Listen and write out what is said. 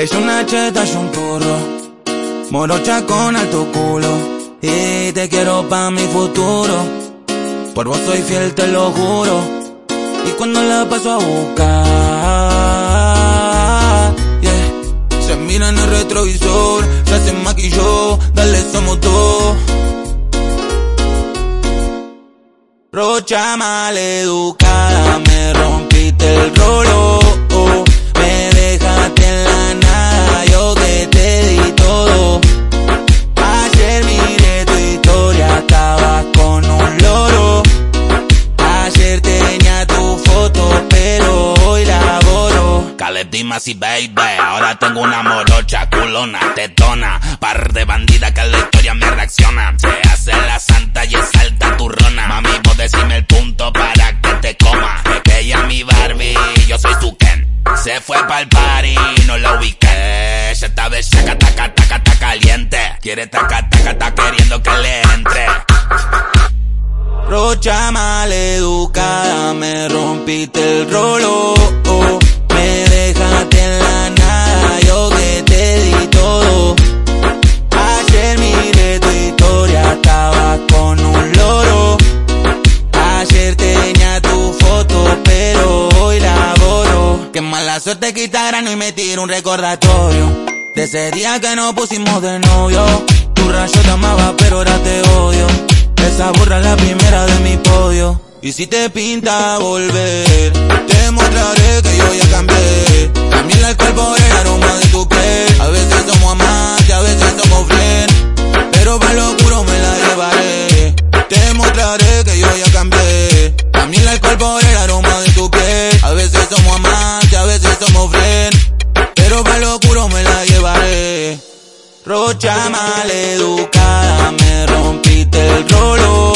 Es una cheta y un turro. Morocha con alto culo. Y te quiero pa' mi futuro. Por vos soy fiel, te lo juro. Y cuando la paso a buscar, yeah. Se mira en el retrovisor, ya se maquilló, dale somos dos. Rocha maleducada, me rompiste el rolo. Borro. Caleb y baby, ahora tengo una morocha, culona, tetona, par de bandida que la historia me reacciona. Se hace la santa y es alta turrona. Mami, vos decime el punto para que te coma. Ella mi Barbie, yo soy su Ken. Se fue pa'l party, no la ubiqué. Ya esta vez taca, taca, caliente. Quiere taca, taca, taca queriendo que le entre. Rocha maleducada, me rompiste el rolo. Mala suerte que grano y me tiro un recordatorio. De ese día que nos pusimos de novio. Tu rayo te amaba, pero ahora te odio. Esa burra es la primera de mi podio. Y si te pinta volver, Rocha maleducada, me rompiste el rolo.